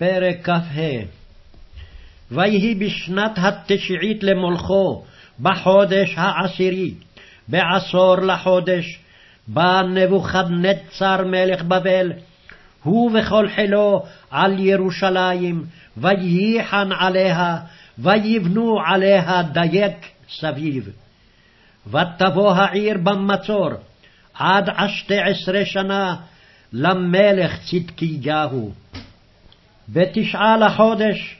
פרק כ"ה ויהי בשנת התשיעית למולכו, בחודש העשירי, בעשור לחודש, בא נבוכדנצר מלך בבל, הוא וכל חילו על ירושלים, וייחן עליה, ויבנו עליה דייק סביב. ותבוא העיר במצור, עד עשתי עשרה שנה, למלך צדקיהו. בתשעה לחודש,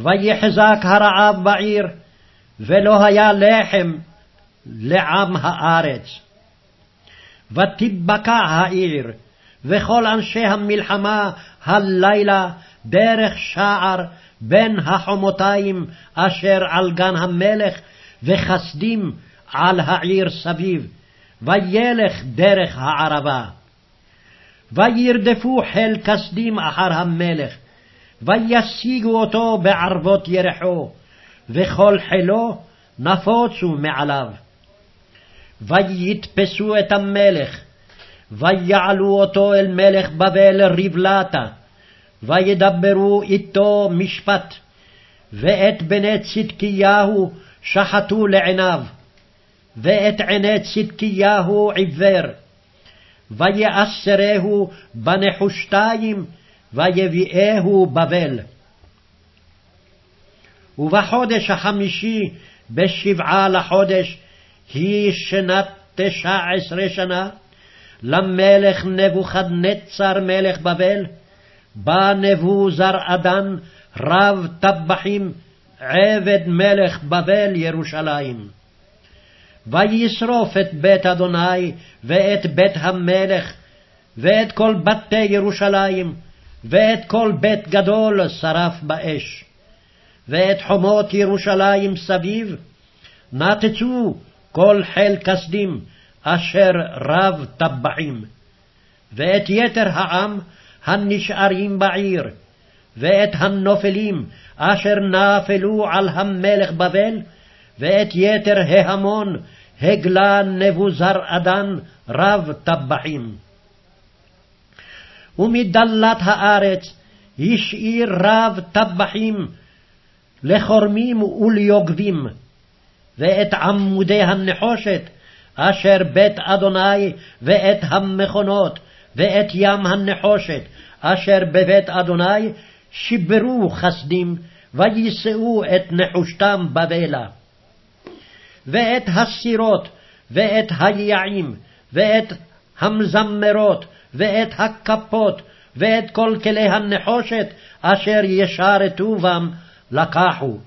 ויחזק הרעב בעיר, ולא היה לחם לעם הארץ. ותבקע העיר, וכל אנשי המלחמה הלילה דרך שער בין החומותיים אשר על גן המלך, וחסדים על העיר סביב, וילך דרך הערבה. וירדפו חיל כסדים אחר המלך, וישיגו אותו בערבות ירחו, וכל חילו נפוצו מעליו. ויתפסו את המלך, ויעלו אותו אל מלך בבל ריבלתה, וידברו איתו משפט, ואת בני צדקיהו שחטו לעיניו, ואת עיני צדקיהו עיוור, ויאסרהו בנחושתיים, ויביאהו בבל. ובחודש החמישי, בשבעה לחודש, היא שנת תשע עשרה שנה, למלך נבוכדנצר מלך בבל, בא נבוזרעדן רב טבחים, עבד מלך בבל ירושלים. וישרוף את בית אדוני ואת בית המלך, ואת כל בתי ירושלים, ואת כל בית גדול שרף באש. ואת חומות ירושלים סביב נתצו כל חיל כסדים אשר רב טבחים. ואת יתר העם הנשארים בעיר, ואת הנופלים אשר נפלו על המלך בבל, ואת יתר ההמון הגלה נבוזרעדן רב טבחים. ומדלת הארץ השאיר רב טבחים לחורמים וליוגבים, ואת עמודי הנחושת אשר בית אדוני ואת המכונות, ואת ים הנחושת אשר בבית אדוני שיברו חסדים, ויישאו את נחושתם בבלה. ואת הסירות, ואת היעים, ואת המזמרות, ואת הכפות, ואת כל כלי הנחושת אשר ישרתו בם לקחו.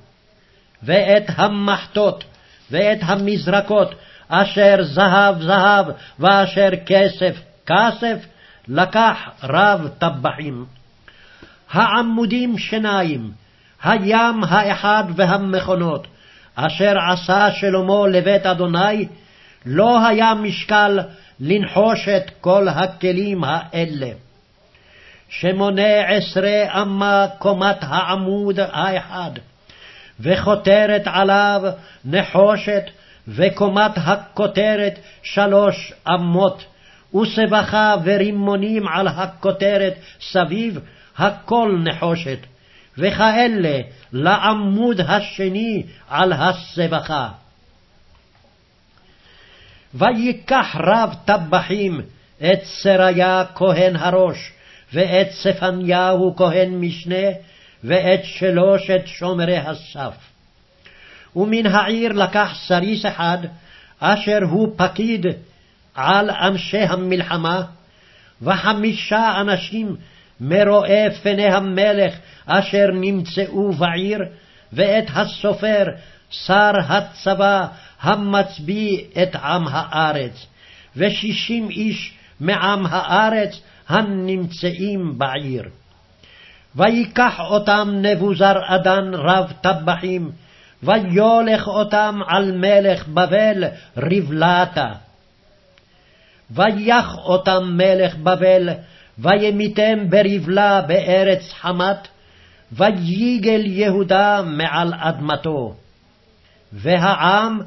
ואת המחטות, ואת המזרקות, אשר זהב זהב, ואשר כסף כסף, לקח רב טבחים. העמודים שניים, הים האחד והמכונות, אשר עשה שלמה לבית אדוני, לא היה משקל לנחוש את כל הכלים האלה. שמונה עשרה אמה קומת העמוד האחד, וכותרת עליו נחושת, וקומת הכותרת שלוש אמות, וסבכה ורימונים על הכותרת סביב, הכל נחושת, וכאלה לעמוד השני על הסבכה. ויקח רב טבחים את סריה כהן הראש, ואת צפניהו כהן משנה, ואת שלושת שומרי הסף. ומן העיר לקח סריס אחד, אשר הוא פקיד על אנשי המלחמה, וחמישה אנשים מרואי פני המלך אשר נמצאו בעיר, ואת הסופר, שר הצבא, המצביא את עם הארץ, ושישים איש מעם הארץ הנמצאים בעיר. ויקח אותם נבוזרעדן רב טבחים, ויולך אותם על מלך בבל ריבלתה. ויח אותם מלך בבל, וימיתם בריבלה בארץ חמת, ויגל יהודה מעל אדמתו. והעם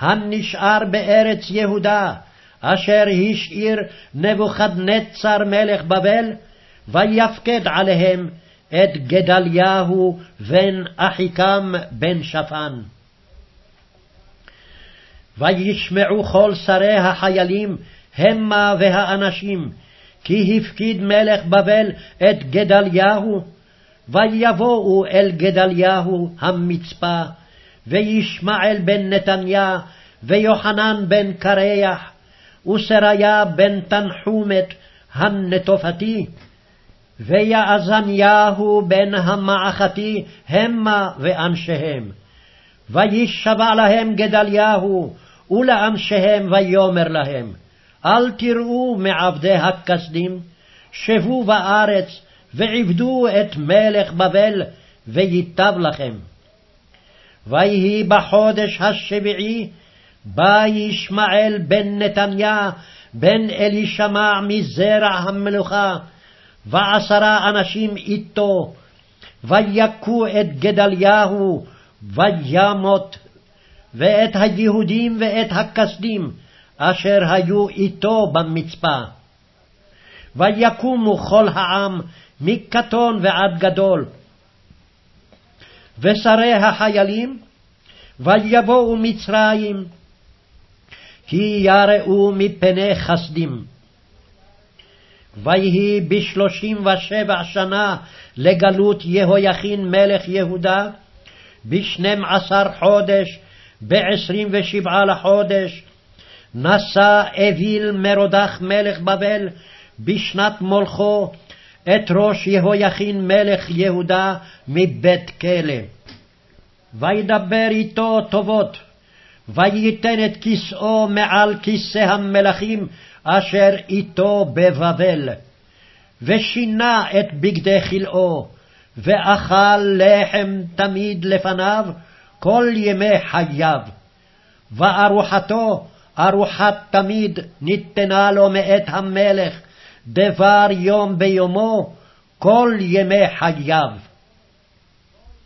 הנשאר בארץ יהודה, אשר השאיר נבוכדנצר מלך בבל, ויפקד עליהם את גדליהו בן אחיקם בן שפן. וישמעו כל שרי החיילים המה והאנשים, כי הפקיד מלך בבל את גדליהו, ויבואו אל גדליהו המצפה, וישמעאל בן נתניה, ויוחנן בן קרח, ושריה בן תנחומת הנטופתי, ויעזניהו בן המעכתי המה ואנשיהם. וישבע להם גדליהו ולאנשיהם ויאמר להם, אל תראו מעבדי הכסדים, שבו בארץ ועבדו את מלך בבל, וייטב לכם. ויהי בחודש השביעי, בא ישמעאל בן נתניה, בן אלישמע מזרע המלוכה, ועשרה אנשים איתו, ויכו את גדליהו, וימות, ואת היהודים ואת הכסדים, אשר היו איתו במצפה. ויקומו כל העם, מקטון ועד גדול. ושרי החיילים, ויבואו מצרים, כי יראו מפני חסדים. ויהי בשלושים ושבע שנה לגלות יהויכין מלך יהודה, בשנים עשר חודש, בעשרים ושבעה לחודש, נשא אוויל מרודח מלך בבל בשנת מולכו את ראש יהויכין מלך יהודה מבית כלא. וידבר איתו טובות, וייתן את כסאו מעל כיסא המלכים אשר איתו בבבל. ושינה את בגדי כלאו, ואכל לחם תמיד לפניו כל ימי חייו. וארוחתו, ארוחת תמיד, ניתנה לו מאת המלך, דבר יום ביומו, כל ימי חייו.